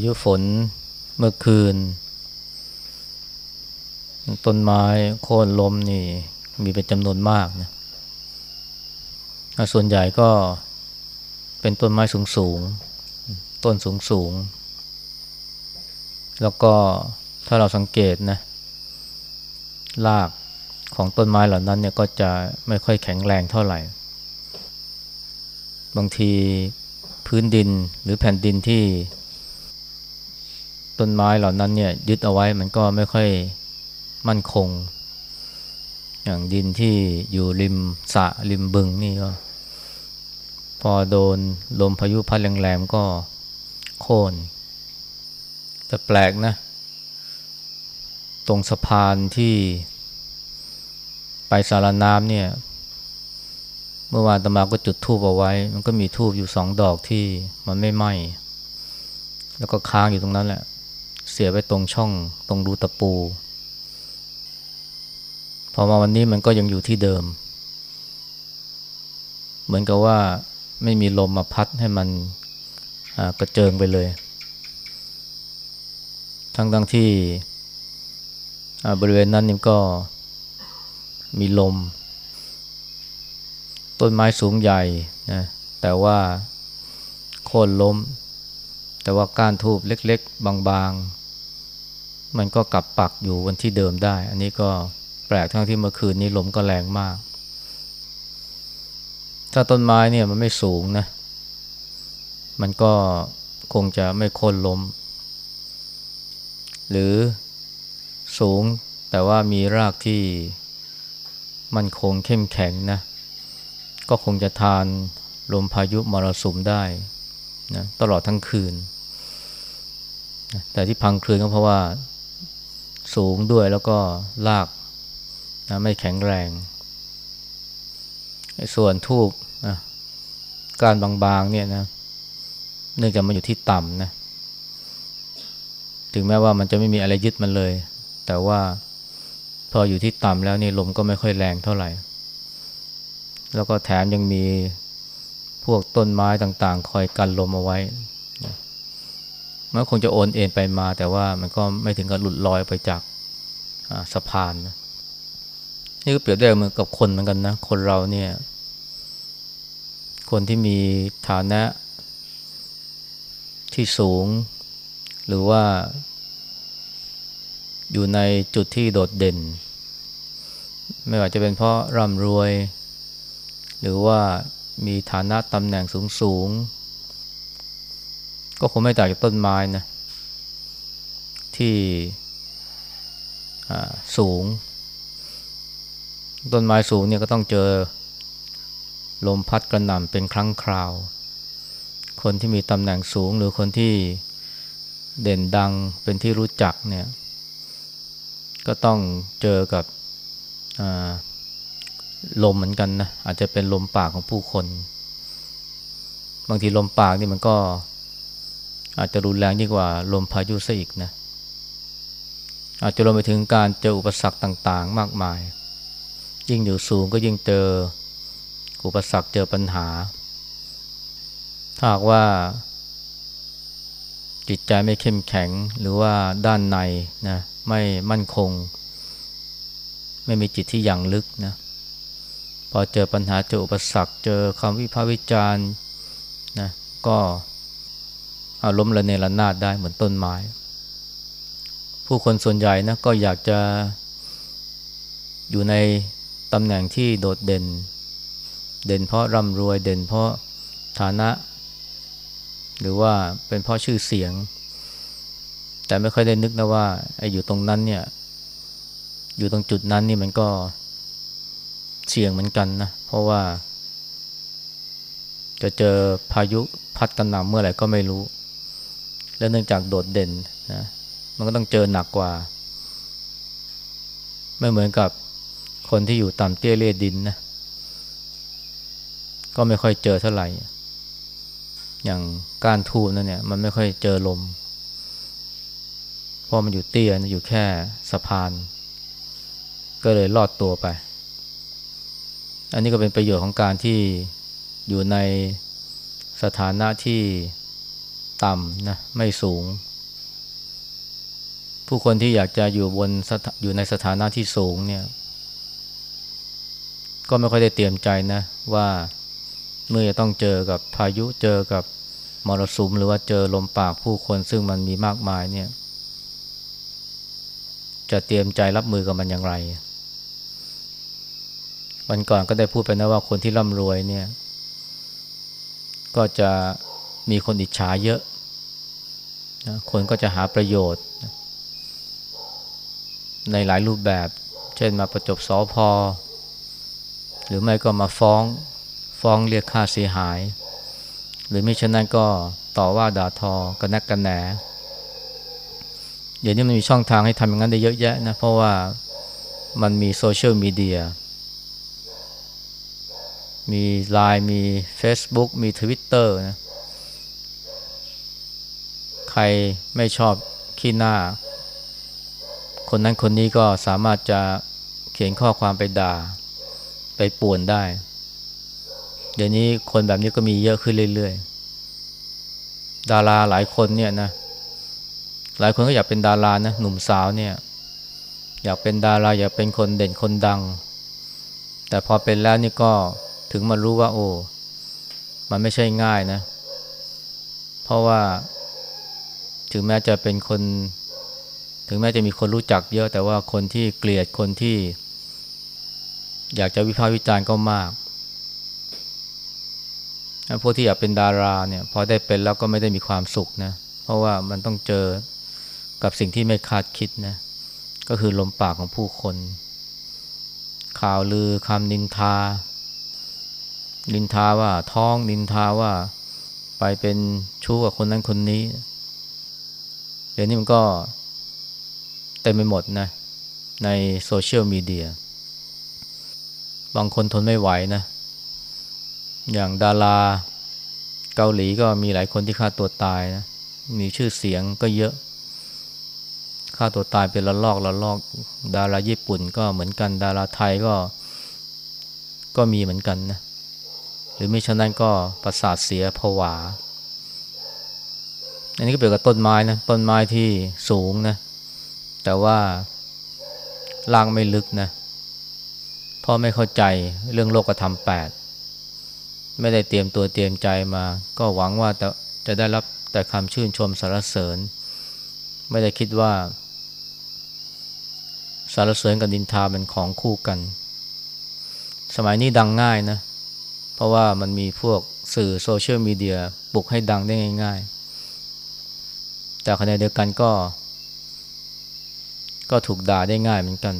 ายุฝนเมื่อคืน ต้นไม้โค่นล้มนี่มีเป็นจำนวนมากนะส่วนใหญ่ก็เป็นต้นไม้สูงสูง ต้นสูงสูง แล้วก็ถ้าเราสังเกตนะรากของต้นไม้เหล่านั้นเนี่ยก็จะไม่ค่อยแข็งแรงเท่าไหร่ บางทีพื้นดินหรือแผ่นดินที่ ต้นไม้เหล่านั้นเนี่ยยึดเอาไว้มันก็ไม่ค่อยมั่นคง อย่างดินที่อยู่ริมสะริมบึงนี่ก็ พอโดนลมพายุพัดแรงๆก็โค่นแต่แปลกนะ ตรงสะพานที่ไปสารน้ำเนี่ย เมื่อวานตมาก็จุดทูบเอาไว้ มันก็มีทูบอยู่สองดอกที่มันไม่ไหม้แล้วก็ค้างอยู่ตรงนั้นแหละ สียไว้ตรงช่องตรงรูตะปู พอมาวันนี้มันก็ยังอยู่ที่เดิม เหมือนกับว่าไม่มีลมมาพัดให้มันกระเจิงไปเลย ทั้งทั้งที่บริเวณนั้นนี่ก็มีลม ต้นไม้สูงใหญ่นะแต่ว่าโค่นล้ม แต่ว่าก้านทูบเล็ก ๆ บาง ๆ มันก็กลับปักอยู่วันที่เดิมได้ อันนี้ก็แปลกทั้งที่เมื่อคืนนี้ลมก็แรงมาก ถ้าต้นไม้เนี่ยมันไม่สูงนะ มันก็คงจะไม่โค่นล้ม หรือสูงแต่ว่ามีรากที่มันคงเข้มแข็งนะ ก็คงจะทานลมพายุมรสุมได้นะตลอดทั้งคืน แต่ที่พังคลืนก็เพราะว่า สูงด้วยแล้วก็ลากนะไม่แข็งแรง ส่วนทูบนะการบางๆเนี่ยนะเนื่องจากมันอยู่ที่ต่ำนะถึงแม้ว่ามันจะไม่มีอะไรยึดมันเลย แต่ว่าพออยู่ที่ต่ำแล้วนี่ลมก็ไม่ค่อยแรงเท่าไหร่ แล้วก็แถมยังมีพวกต้นไม้ต่างๆ คอยกันลมเอาไว้ มันคงจะโอนเอ็นไปมา แต่ว่ามันก็ไม่ถึงกับหลุดลอยไปจากสะพานนะนี่ก็เปรียบได้เหมือนกับคนเหมือนกันนะ คนเราเนี่ย คนที่มีฐานะที่สูง หรือว่าอยู่ในจุดที่โดดเด่น ไม่ว่าจะเป็นเพราะร่ำรวย หรือว่ามีฐานะตำแหน่งสูงสูง ก็คงไม่ต่างจากต้นไม้นะที่สูง ต้นไม้สูงเนี่ยก็ต้องเจอลมพัดกระหน่ำเป็นครั้งคราว คนที่มีตำแหน่งสูงหรือคนที่เด่นดังเป็นที่รู้จักเนี่ย ก็ต้องเจอกับลมเหมือนกันนะอาจจะเป็นลมปากของผู้คน บางทีลมปากนี่มันก็ อาจจะรุนแรงยิ่งกว่าลมพายุซะอีกนะ อาจจะรวมไปถึงการเจออุปสรรคต่างๆ มากมาย ยิ่งอยู่สูงก็ยิ่งเจออุปสรรคเจอปัญหา ถ้าหากว่า จิตใจไม่เข้มแข็งหรือว่าด้านในนะไม่มั่นคง ไม่มีจิตที่อย่างลึกนะพอเจอปัญหาเจออุปสรรค เจอคำวิพากษ์วิจารณ์นะก็ อารมระเนระนาดได้เหมือนต้นไม้ ผู้คนส่วนใหญ่นะก็อยากจะอยู่ในตำแหน่งที่โดดเด่น เด่นเพราะร่ำรวยเด่นเพราะฐานะ หรือว่าเป็นเพราะชื่อเสียง แต่ไม่ค่อยได้นึกนะว่าไอ้อยู่ตรงนั้นเนี่ย อยู่ตรงจุดนั้นนี่มันก็เสี่ยงเหมือนกันนะ เพราะว่า จะเจอพายุพัดกระหน่ำเมื่อไหร่ก็ไม่รู้ แล้วเนื่องจากโดดเด่นนะมันก็ต้องเจอหนักกว่า ไม่เหมือนกับคนที่อยู่ต่ำเตี้ยเลียดินนะก็ไม่ค่อยเจอเท่าไหร่ อย่างการทูนั่นเนี่ยมันไม่ค่อยเจอลมพราะมันอยู่เตี้ยอยู่แค่สะพาน ก็เลยลอดตัวไป อันนี้ก็เป็นประโยชน์ของการที่อยู่ในสถานะที่ ต่ำนะไม่สูง ผู้คนที่อยากจะอยู่บนอยู่ในสถานะที่สูงเนี่ยก็ไม่ค่อยได้เตรียมใจนะว่าเมื่อจะต้องเจอกับพายุเจอกับมรสุมหรือว่าเจอลมปากผู้คนซึ่งมันมีมากมายเนี่ย จะเตรียมใจรับมือกับมันอย่างไร วันก่อนก็ได้พูดไปนะว่าคนที่ร่ำรวยเนี่ย ก็จะมีคนอิจฉาเยอะ นะคนก็จะหาประโยชน์ ในหลายรูปแบบ เช่นมาประจบสอพอ หรือไม่ก็มาฟ้องฟ้องเรียกค่าเสียหาย หรือไม่เช่นนั้นก็ต่อว่าด่าทอกันนักกันแหนเดี๋ยวนี้มันมีช่องทางให้ทำอย่างนั้นได้เยอะแยะนะเพราะว่ามันมีโซเชียลมีเดียมี Line มี Facebook มี Twitter นะ ใครไม่ชอบขี้หน้า คนนั้นคนนี้ก็สามารถจะเขียนข้อความไปด่า ไปป่วนได้ เดี๋ยวนี้คนแบบนี้ก็มีเยอะขึ้นเรื่อยๆ ดาราหลายคนเนี่ยนะ หลายคนก็อยากเป็นดารานะ หนุ่มสาวเนี่ย อยากเป็นดาราอยากเป็นคนเด่นคนดัง แต่พอเป็นแล้วนี่ก็ถึงมารู้ว่า โอ้ มันไม่ใช่ง่ายนะ เพราะว่า ถึงแม้จะเป็นคน ถึงแม้จะมีคนรู้จักเยอะ แต่ว่าคนที่เกลียดคนที่ อยากจะวิพากษ์วิจารณ์ก็มากพวกที่อยากเป็นดาราเนี่ยพอได้เป็นแล้วก็ไม่ได้มีความสุขนะเพราะว่ามันต้องเจอกับสิ่งที่ไม่คาดคิดนะก็คือลมปากของผู้คน ข่าวลือคำนินทา นินทาว่าท้องนินทาว่าไปเป็นชู้กับคนนั้นคนนี้ ดี๋ยวนี้มันก็เต็มไปหมดนะ ในโซเชียลมีเดีย บางคนทนไม่ไหวนะ อย่างดาราเกาหลีก็มีหลายคนที่ฆ่าตัวตายนะ มีชื่อเสียงก็เยอะฆ่าตัวตายเป็นละลอกละลอก ดาราญี่ปุ่นก็เหมือนกัน ดาราไทยก็ก็มีเหมือนกันนะ หรือไม่ฉะนั้นก็ประสาทเสียผวา อันนี้ก็เปรียบกับต้นไม้นะต้นไม้ที่สูงนะแต่ว่าล่างไม่ลึกนะพราะไม่เข้าใจเรื่องโลกธรรมแปดไม่ได้เตรียมตัวเตรียมใจมา ก็หวังว่าจะได้รับแต่คำชื่นชมสรรเสริญ ไม่ได้คิดว่าสารเสริญกับดินทาเป็นของคู่กัน สมัยนี้ดังง่ายนะ เพราะว่ามันมีพวกสื่อโซเชียลมีเดียปลุกให้ดังได้ง่าย ๆ แต่ขณะเดียวกันก็ ก็ถูกด่าได้ง่ายเหมือนกัน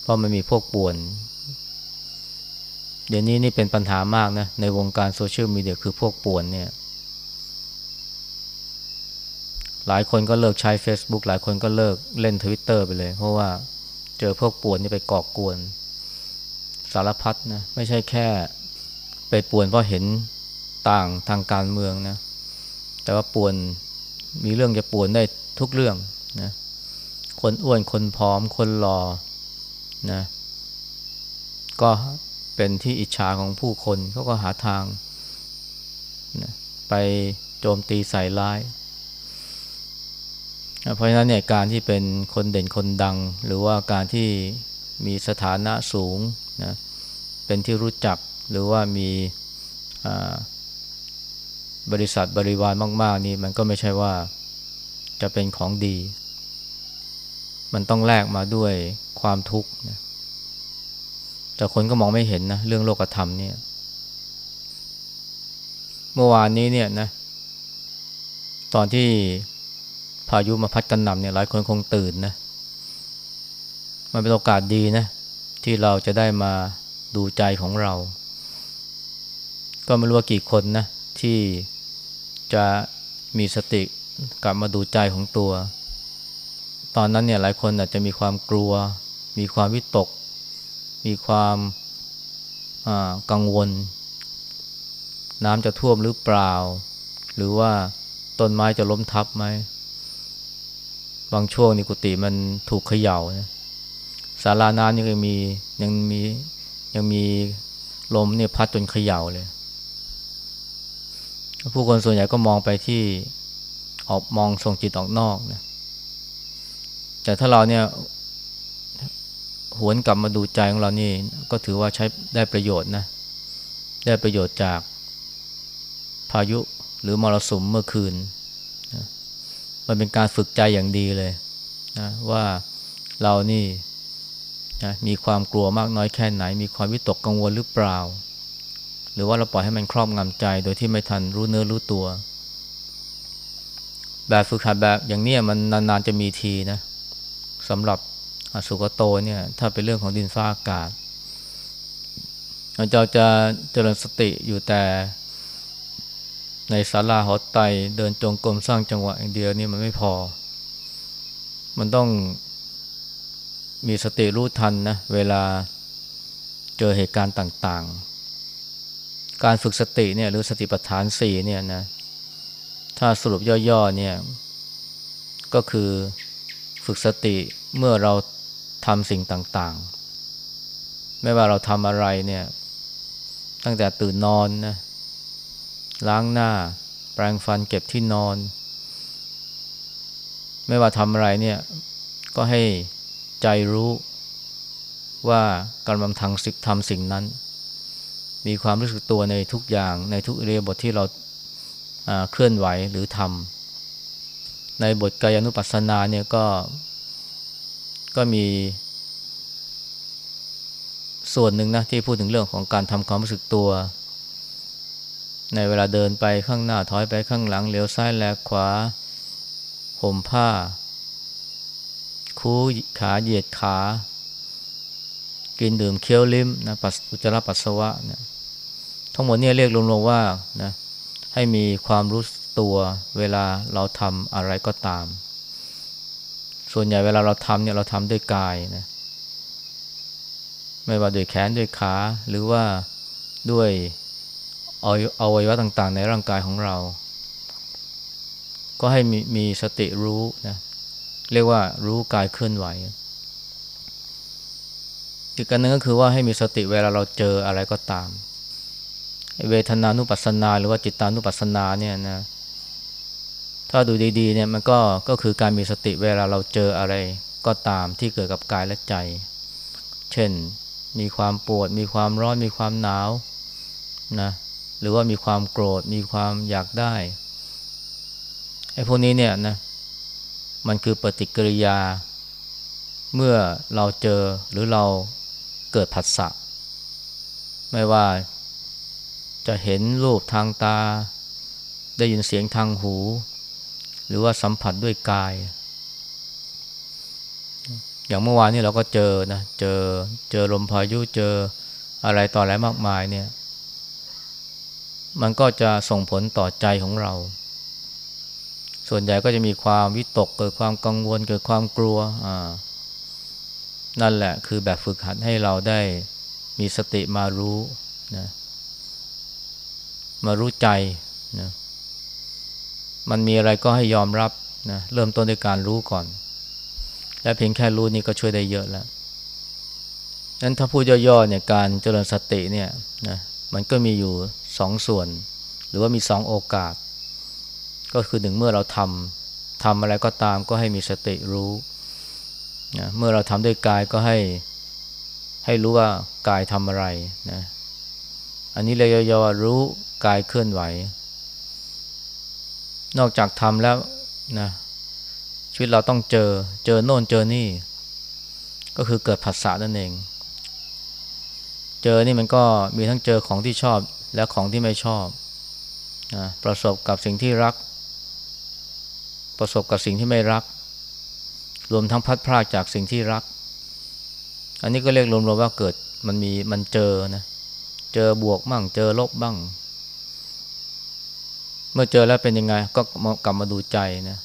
เพราะมันมีพวกป่วน เดี๋ยวนี้นี่เป็นปัญหามากนะ ในวงการโซเชียลมีเดียคือพวกป่วนเนี่ย หลายคนก็เลิกใช้ Facebook หลายคนก็เลิกเล่น Twitter ไปเลย เพราะว่าเจอพวกป่วนนี่ไปก่อกวน สารพัดนะ ไม่ใช่แค่ไปป่วนเพราะเห็นต่างทางการเมืองนะ แต่ว่าป่วน มีเรื่องจะป่วนได้ทุกเรื่องนะคนอ้วนคนผอมคนหล่อนะก็เป็นที่อิจฉาของผู้คนเขาก็หาทางนะไปโจมตีใส่ร้าย เพราะฉะนั้นเนี่ยการที่เป็นคนเด่นคนดัง หรือว่าการที่มีสถานะสูงนะเป็นที่รู้จักหรือว่ามี บริษัทบริวารมาก ๆ นี่มันก็ไม่ใช่ว่าจะเป็นของดี มันต้องแลกมาด้วยความทุกข์นะแต่คนก็มองไม่เห็นนะเรื่องโลกธรรมเนี่ย เมื่อวานนี้เนี่ยนะ ตอนที่พายุมาพัดกันนำเนี่ยหลายคนคงตื่นนะ มันเป็นโอกาสดีนะ ที่เราจะได้มาดูใจของเรา ก็ไม่รู้ว่ากี่คนนะ ที่จะมีสติกลับมาดูใจของตัว ตอนนั้นเนี่ยหลายคนอาจจะมีความกลัว มีความวิตก มีความกังวล น้ำจะท่วมหรือเปล่า หรือว่าต้นไม้จะล้มทับไหม บางช่วงนี่กุฏิมันถูกเขย่านะศาลาน้ำยังมียังมียังมีลมเนี่ยพัดจนเขย่าเลย ผู้คนส่วนใหญ่ก็มองไปที่ออกมองส่งจิตออกนอกนะแต่ถ้าเราเนี่ยหวนกลับมาดูใจของเรานี่ก็ถือว่าใช้ได้ประโยชน์นะ ได้ประโยชน์จากพายุหรือมรสุมเมื่อคืนนะมันเป็นการฝึกใจอย่างดีเลยนะว่าเรานี่นะมีความกลัวมากน้อยแค่ไหน มีความวิตกกังวลหรือเปล่า หรือว่าเราปล่อยให้มันครอบงำใจโดยที่ไม่ทันรู้เนื้อรู้ตัว แบบฝึกหัดแบบอย่างนี้มันนานๆจะมีทีนะสำหรับสุกโตเนี่ยถ้าเป็นเรื่องของดินฟ้าอากาศเราจะเจริญสติอยู่แต่ในศาลาหอไตเดินจงกรมสร้างจังหวะอย่างเดียวนี่มันไม่พอ มันต้องมีสติรู้ทันนะเวลาเจอเหตุการณ์ต่างๆ การฝึกสติเนี่ยหรือสติปัฏฐานสี่เนี่ยนะถ้าสรุปย่อๆเนี่ยก็คือฝึกสติเมื่อเราทำสิ่งต่างๆ ไม่ว่าเราทำอะไรเนี่ยตั้งแต่ตื่นนอนนะล้างหน้า แปรงฟันเก็บที่นอน ไม่ว่าทำอะไรเนี่ยก็ให้ใจรู้ว่ากำลังทำสิ่งทำสิ่งนั้น มีความรู้สึกตัวในทุกอย่าง ในทุกเรียบทที่เราเคลื่อนไหวหรือทำในบทกายานุปัสสนาเนี่ยก็ก็มี ส่วนหนึ่งนะที่พูดถึงเรื่องของการทำความรู้สึกตัว ในเวลาเดินไปข้างหน้าถอยไปข้างหลังเลี้ยวซ้ายแลขวาห่มผ้า คูขาเหยียดขา กินดื่มเคี้ยวลิ้มนะปัสอุจจาระปัสสาวะเนี่ย ทั้งหมดเนี่ยเรียกรวมๆว่านะให้มีความรู้ตัวเวลาเราทำอะไรก็ตาม ส่วนใหญ่เวลาเราทำเนี่ยเราทำด้วยกายนะไม่ว่าด้วยแขนด้วยขาหรือว่าด้วยอวัยวะต่างๆ ในร่างกายของเรา ก็ให้มีมีสติรู้นะเรียกว่ารู้กายเคลื่อนไหวอีกการนึงก็คือว่าให้มีสติเวลาเราเจออะไรก็ตาม เวทนานุปัสสนา หรือว่าจิตานุปัสสนาเนี่ยนะถ้าดูดีๆเนี่ยมันก็ก็คือการมีสติเวลาเราเจออะไรก็ตามที่เกิดกับกายและใจ เช่นมีความปวด มีความร้อนมีความหนาวนะหรือว่ามีความโกรธมีความอยากได้ไอ้พวกนี้เนี่ยนะมันคือปฏิกิริยา เมื่อเราเจอหรือเราเกิดผัสสะไม่ว่า จะเห็นรูปทางตา ได้ยินเสียงทางหู หรือว่าสัมผัสด้วยกาย อย่างเมื่อวานนี้เราก็เจอนะ เจอเจอลมพายุเจออะไรต่ออะไรมากมายเนี่ย มันก็จะส่งผลต่อใจของเรา ส่วนใหญ่ก็จะมีความวิตกเกิดความกังวลเกิดความกลัวอ่านั่นแหละคือแบบฝึกหัดให้เราได้มีสติมารู้นะ มารู้ใจนะมันมีอะไรก็ให้ยอมรับนะเริ่มต้นด้วยการรู้ก่อน และเพียงแค่รู้นี่ก็ช่วยได้เยอะแล้วนั้นถ้าพูดย่อๆเนี่ยการเจริญสติเนี่ยนะมันก็มีอยู่สองส่วน หรือว่ามีสองโอกาส ก็คือหนึ่งเมื่อเราทำทำอะไรก็ตามก็ให้มีสติรู้นะเมื่อเราทำด้วยกายก็ให้ให้รู้ว่ากายทำอะไรนะอันนี้เลยย่อๆรู้ กายเคลื่อนไหว นอกจากทำแล้วนะชีวิตเราต้องเจอเจอโน่นเจอนี่ ก็คือเกิดผัสสะนั่นเอง เจอนี่มันก็มีทั้งเจอของที่ชอบและของที่ไม่ชอบนะประสบกับสิ่งที่รัก ประสบกับสิ่งที่ไม่รัก รวมทั้งพัดพรากจากสิ่งที่รัก อันนี้ก็เรียกรวมๆว่าเกิดมันมีมันเจอนะเจอบวกบ้าง เจอลบบ้าง เมื่อเจอแล้วเป็นยังไง ก็กลับมาดูใจนะ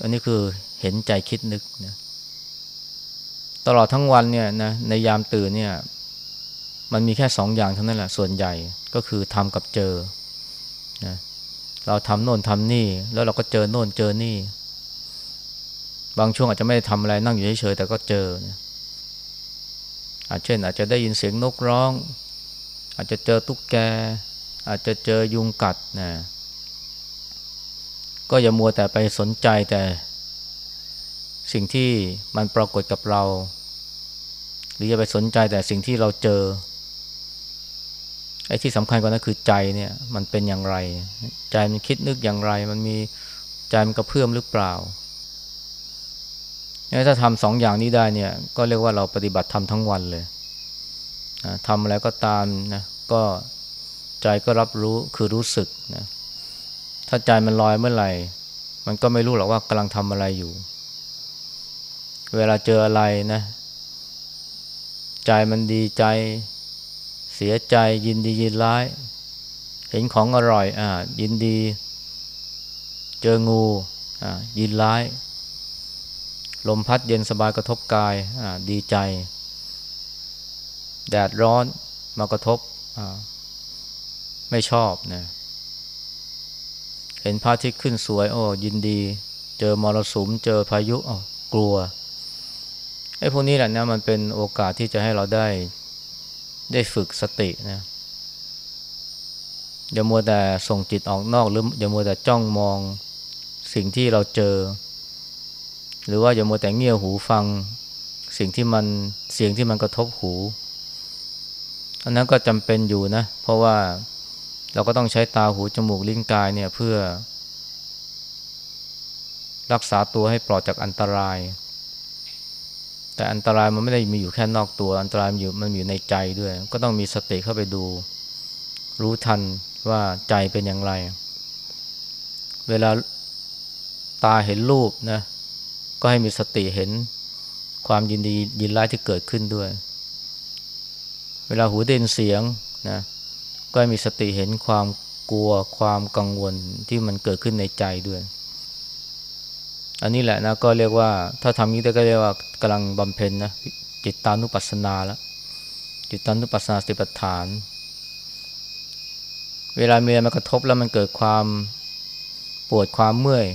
อันนี้คือเห็นใจคิดนึกนะตลอดทั้งวันเนี่ยนะในยามตื่นเนี่ย มันมีแค่สองอย่างเท่านั้นแหละส่วนใหญ่ก็คือทำกับเจอนะเราทำโน่นทำนี่ แล้วเราก็เจอโน่นเจอนี่ บางช่วงอาจจะไม่ได้ทำอะไรนั่งอยู่เฉยๆแต่ก็เจอนะอาจเช่น อาจจะได้ยินเสียงนกร้อง อาจจะเจอตุ๊กแก อาจจะเจอยุงกัดนะก็อย่ามัวแต่ไปสนใจแต่ สิ่งที่มันปรากฏกับเรา หรืออย่าไปสนใจแต่สิ่งที่เราเจอไอ้ที่สำคัญกว่านั้นคือใจเนี่ยมันเป็นอย่างไร ใจมันคิดนึกอย่างไร มันมีใจมันกระเพื่อมหรือเปล่าถ้าทำสองอย่างนี้ได้เนี่ยก็เรียกว่าเราปฏิบัติทำทั้งวันเลยทำอะไรก็ตามนะก็ ใจก็รับรู้คือรู้สึกนะถ้าใจมันลอยเมื่อไหร่ มันก็ไม่รู้หรอกว่ากำลังทำอะไรอยู่ เวลาเจออะไรนะ ใจมันดีใจ เสียใจยินดียินร้าย เห็นของอร่อย อ่า ยินดี เจองู อ่า ยินร้าย ลมพัดเย็นสบายกระทบกาย อ่า ดีใจ แดดร้อนมากระทบ อ่า ไม่ชอบนะ เห็นพระอาทิตย์ขึ้นสวย โอ้ยินดี เจอมรสุม เจอพายุอ๋อกลัวไอ้พวกนี้แหละนะมันเป็นโอกาสที่จะให้เราได้ได้ฝึกสตินะอย่ามัวแต่ส่งจิตออกนอกหรืออย่ามัวแต่จ้องมองสิ่งที่เราเจอ หรือว่าอย่ามัวแต่เงี่ยหูฟัง สิ่งที่มันเสียงที่มันกระทบหูอันนั้นก็จำเป็นอยู่นะ เพราะว่า เราก็ต้องใช้ตาหูจมูกลิ้นกายเนี่ยเพื่อ รักษาตัวให้ปลอดจากอันตราย แต่อันตรายมันไม่ได้มีอยู่แค่นอกตัว อันตรายมันอยู่มันอยู่ในใจด้วย ก็ต้องมีสติเข้าไปดู รู้ทันว่าใจเป็นอย่างไร เวลาตาเห็นรูปนะก็ให้มีสติเห็นความยินดียินร้ายที่เกิดขึ้นด้วย เวลาหูได้ยินเสียงนะ ก็มีสติเห็นความกลัวความกังวลที่มันเกิดขึ้นในใจด้วย อันนี้แหละนะก็เรียกว่าถ้าทำนี้ได้ก็เรียกว่ากำลังบำเพ็ญนะจิตตานุปัสสนาแล้วจิตตานุปัสสนาสติปัฏฐาน เวลามีอะไรมากระทบแล้วมันเกิดความปวดความเมื่อย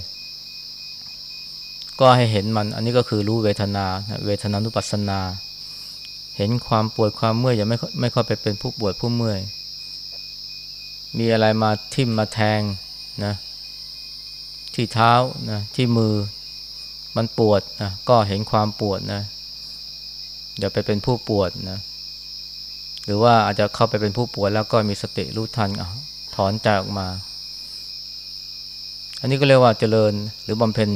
ก็ให้เห็นมันอันนี้ก็คือรู้เวทนาเวทนานุปัสสนา เห็นความปวดความเมื่อยอย่าไม่ไม่ค่อยไปเป็นผู้ปวดผู้เมื่อย มีอะไรมาทิ่มมาแทงนะที่เท้านะที่มือมันปวดนะก็เห็นความปวดนะอย่าไปเป็นผู้ปวดนะหรือว่าอาจจะเข้าไปเป็นผู้ปวดแล้วก็มีสติรู้ทันถอนใจออกมา อันนี้ก็เรียกว่าเจริญหรือบำเพ็ญ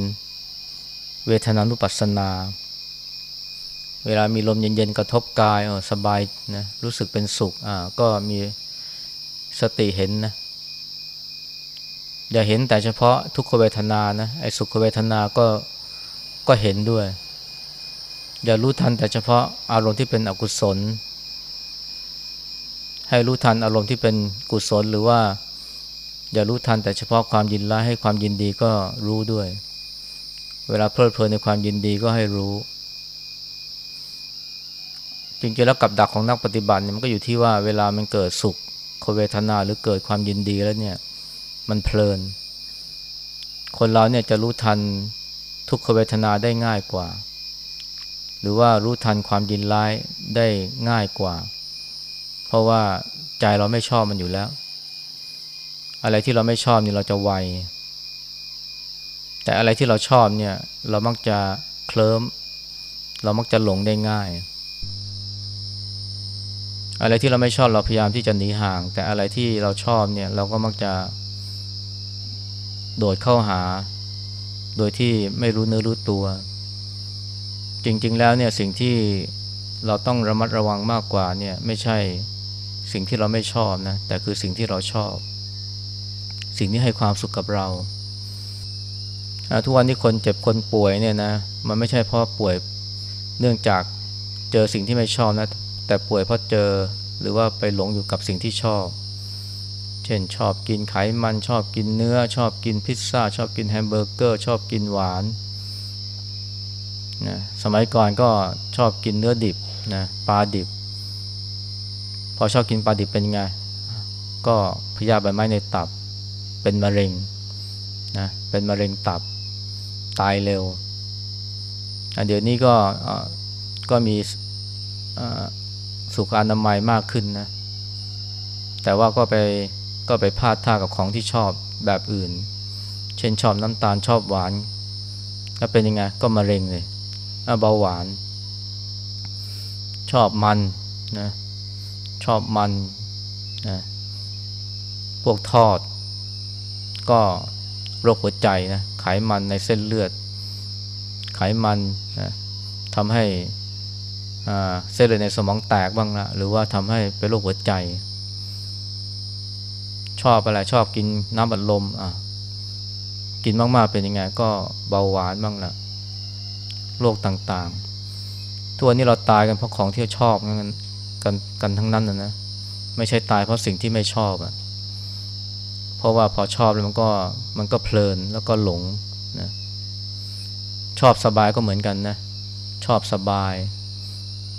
เวทนานุปัสสนา เวลามีลมเย็นๆกระทบกายสบายนะรู้สึกเป็นสุขอ่าก็มี สติเห็นนะ อย่าเห็นแต่เฉพาะทุกขเวทนานะไอ้สุขเวทนาก็ก็เห็นด้วย อย่ารู้ทันแต่เฉพาะอารมณ์ที่เป็นอกุศล ให้รู้ทันอารมณ์ที่เป็นกุศลหรือว่า อย่ารู้ทันแต่เฉพาะความยินร้ายให้ความยินดีก็รู้ด้วย เวลาเพลิดเพลินในความยินดีก็ให้รู้จริงๆแล้วกับดักของนักปฏิบัติเนี่ยมันก็อยู่ที่ว่าเวลามันเกิดสุข เวทนาหรือเกิดความยินดีแล้วเนี่ย มันเพลิน คนเราเนี่ยจะรู้ทันทุกขเวทนาได้ง่ายกว่า หรือว่ารู้ทันความยินร้ายได้ง่ายกว่า เพราะว่าใจเราไม่ชอบมันอยู่แล้ว อะไรที่เราไม่ชอบนี่เราจะไว แต่อะไรที่เราชอบเนี่ย เรามักจะเคลิ้ม เรามักจะหลงได้ง่าย อะไรที่เราไม่ชอบเราพยายามที่จะหนีห่าง แต่อะไรที่เราชอบเนี่ยเราก็มักจะ โดดเข้าหา โดยที่ไม่รู้เนื้อรู้ตัว จริงๆแล้วเนี่ยสิ่งที่เราต้องระมัดระวังมากกว่าเนี่ยไม่ใช่สิ่งที่เราไม่ชอบนะแต่คือสิ่งที่เราชอบ สิ่งที่ให้ความสุขกับเราทุกวันนี้คนเจ็บคนป่วยเนี่ยนะมันไม่ใช่เพราะป่วยเนื่องจากเจอสิ่งที่ไม่ชอบนะ แต่ป่วยเพราะเจอหรือว่าไปหลงอยู่กับสิ่งที่ชอบ เช่นชอบกินไขมันชอบกินเนื้อ ชอบกินพิซซ่า ชอบกินแฮมเบอร์เกอร์ ชอบกินหวานนะสมัยก่อนก็ชอบกินเนื้อดิบนะปลาดิบ พอชอบกินปลาดิบเป็นไง ก็พยาธิใบไม้ในตับเป็นมะเร็งนะเป็นมะเร็งตับตายเร็วเดี๋ยวนี้ก็ก็มี สุขอนามัยมากขึ้นนะแต่ว่าก็ไปก็ไปพลาดท่ากับของที่ชอบแบบอื่น เช่นชอบน้ำตาลชอบหวานแล้วเป็นยังไงก็มะเร็งเลยเบาหวาน ชอบมันนะชอบมันนะพวกทอด ก็โรคหัวใจนะไขมันในเส้นเลือด ไขมันนะทำให้ เส้นเลือดในสมองแตกบ้างละหรือว่าทำให้เป็นโรคหัวใจ ชอบอะไรชอบกินน้ำบัดลมอะกินมากๆเป็นยังไงก็เบาหวานบ้างละโรคต่างๆตัวนี้เราตายกันเพราะของที่ชอบกันกันกันทั้งนั้นนะนะไม่ใช่ตายเพราะสิ่งที่ไม่ชอบอะเพราะว่าพอชอบแล้วมันก็มันก็เพลินแล้วก็หลงนะชอบสบายก็เหมือนกันนะชอบสบาย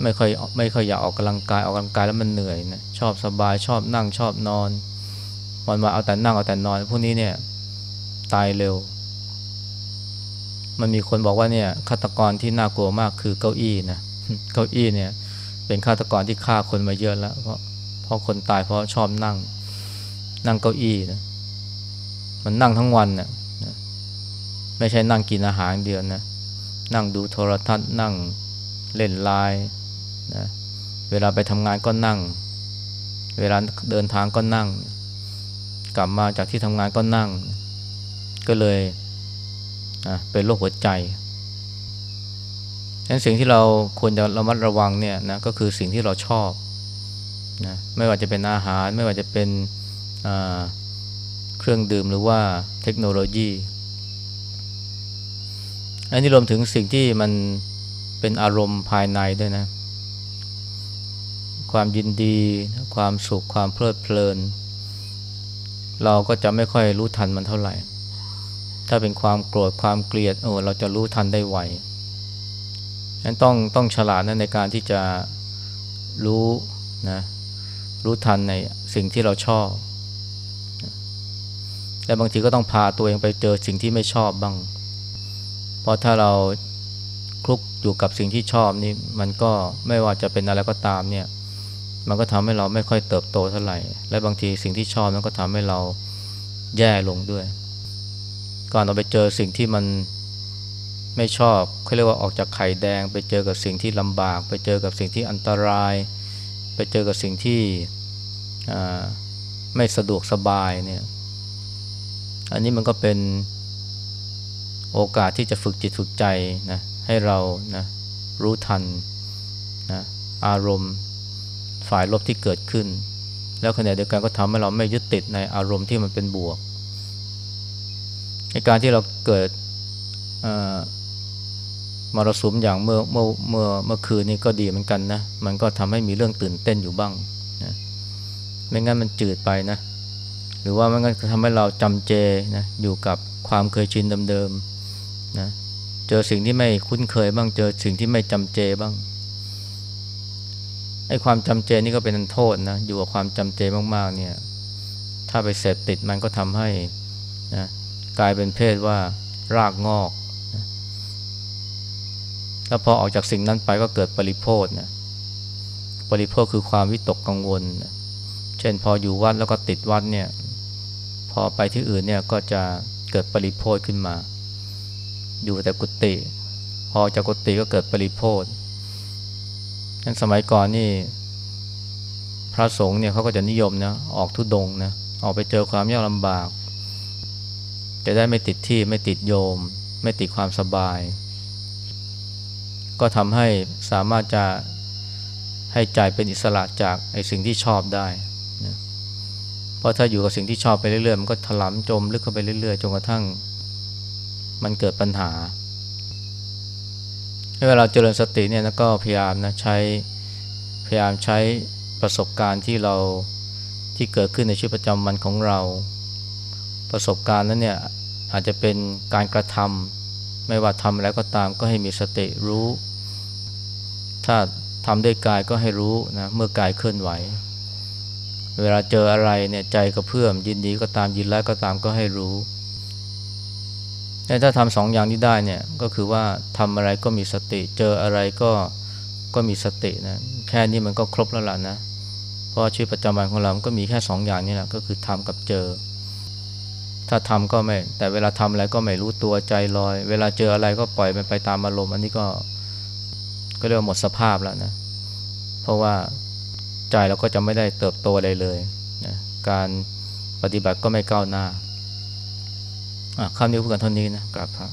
ไม่ค่อยไม่ค่อยอยากออกกำลังกายออกกำลังกายแล้วมันเหนื่อยนะชอบสบายชอบนั่งชอบนอนวันมาเอาแต่นั่งเอาแต่นอนพวกนี้เนี่ยตายเร็ว มันมีคนบอกว่าเนี่ยฆาตกรที่น่ากลัวมากคือเก้าอี้นะเก้าอี้เนี่ย เป็นฆาตกรที่ฆ่าคนมาเยอะแล้ว เพราะเพราะคนตายเพราะชอบนั่ง นั่งเก้าอี้นะมันนั่งทั้งวันนะ่ะไม่ใช่นั่งกินอาหารเดียวนะ นั่งดูโทรทัศน์นั่งเล่นไลน์ นะเวลาไปทำงานก็นั่ง เวลาเดินทางก็นั่ง กลับมาจากที่ทำงานก็นั่ง ก็เลยเป็นโรคหัวใจฉะนั้นสิ่งที่เราควรจะระมัดระวังเนี่ยนะก็คือสิ่งที่เราชอบนะไม่ว่าจะเป็นอาหาร ไม่ว่าจะเป็นเครื่องดื่มหรือว่าเทคโนโลยีอันนี้รวมถึงสิ่งที่มันเป็นอารมณ์ภายในด้วยนะ ความยินดี ความสุขความเพลิดเพลิน เราก็จะไม่ค่อยรู้ทันมันเท่าไหร่ ถ้าเป็นความโกรธความเกลียดโอ้เราจะรู้ทันได้ไวฉะนั้นต้องต้องฉลาดนะในการที่จะรู้นะรู้ทันในสิ่งที่เราชอบและบางทีก็ต้องพาตัวเองไปเจอสิ่งที่ไม่ชอบบ้าง เพราะถ้าเราคลุกอยู่กับสิ่งที่ชอบนี่มันก็ไม่ว่าจะเป็นอะไรก็ตามเนี่ย มันก็ทำให้เราไม่ค่อยเติบโตเท่าไหร่ และบางทีสิ่งที่ชอบนั้นก็ทำให้เราแย่ลงด้วย ก่อนเราไปเจอสิ่งที่มันไม่ชอบเขาเรียกว่าออกจากไข่แดง ไปเจอกับสิ่งที่ลำบาก ไปเจอกับสิ่งที่อันตราย ไปเจอกับสิ่งที่ไม่สะดวกสบายเนี่ย อันนี้มันก็เป็นโอกาสที่จะฝึกจิตฝึกใจนะให้เรานะรู้ทันนะอารมณ์ ฝ่ายลบที่เกิดขึ้น แล้วขณะเดียวกันก็ทำให้เราไม่ยึดติดในอารมณ์ที่มันเป็นบวกในการที่เราเกิดมรสุมอย่างเมื่อเมื่อเมื่อเมื่อคืนนี้ก็ดีเหมือนกันนะมันก็ทำให้มีเรื่องตื่นเต้นอยู่บ้างนะไม่งั้นมันจืดไปนะหรือว่ามันก็ทำให้เราจำเจนะอยู่กับความเคยชินเดิมๆนะเจอสิ่งที่ไม่คุ้นเคยบ้างเจอสิ่งที่ไม่จำเจบ้าง ไอ้ความจำเจนี่ก็เป็นโทษนะอยู่กับความจำเจมากๆเนี่ยถ้าไปเสพติดมันก็ทำให้นะกลายเป็นเพศว่ารากงอกนะแล้วพอออกจากสิ่งนั้นไปก็เกิดปริโพธนะปริโพธคือความวิตกกังวลนะเช่นพออยู่วัดแล้วก็ติดวัดเนี่ยพอไปที่อื่นเนี่ยก็จะเกิดปริโพธขึ้นมา อยู่แต่กุฏิพอจากกุฏิก็เกิดปริโพธ นั้นสมัยก่อนนี่ พระสงฆ์เนี่ยเขาก็จะนิยมนะออกทุดงนะออกไปเจอความยากลำบาก จะได้ไม่ติดที่ไม่ติดโยม ไม่ติดความสบาย ก็ทำให้สามารถจะให้ใจเป็นอิสระจากไอ้สิ่งที่ชอบได้เพราะถ้าอยู่กับสิ่งที่ชอบไปเรื่อยๆมันก็ถลำจมลึกเข้าไปเรื่อยๆจนกระทั่ง มันเกิดปัญหา เวลาเจริญสติเนี่ยนะก็พยายามนะใช้พยายามใช้ประสบการณ์ที่เราที่เกิดขึ้นในชีวิตประจำวันของเรา ประสบการณ์นั้นเนี่ยอาจจะเป็นการกระทำไม่ว่าทำอะไรก็ตามก็ให้มีสติรู้ ถ้าทำด้วยกายก็ให้รู้นะเมื่อกายเคลื่อนไหว เวลาเจออะไรเนี่ยใจก็เพื่อมยินดีก็ตามยินร้ายก็ตามก็ให้รู้ ถ้าทำสองอย่างนี้ได้เนี่ยก็คือว่าทำอะไรก็มีสติ เจออะไรก็ก็มีสตินะแค่นี้มันก็ครบแล้วล่ะนะ เพราะชีวิตประจำวันของเราก็มีแค่สองอย่างนี่แหละก็คือทำกับเจอ ถ้าทำก็ไม่ แต่เวลาทำอะไรก็ไม่รู้ตัวใจลอย เวลาเจออะไรก็ปล่อยมันไปตามอารมณ์อันนี้ก็ก็เรียกว่าหมดสภาพแล้วนะ เพราะว่าใจเราก็จะไม่ได้เติบโตอะไรเลยนะการปฏิบัติก็ไม่ก้าวหน้า คำนี้พูดกันเท่านี้นะกราบพระ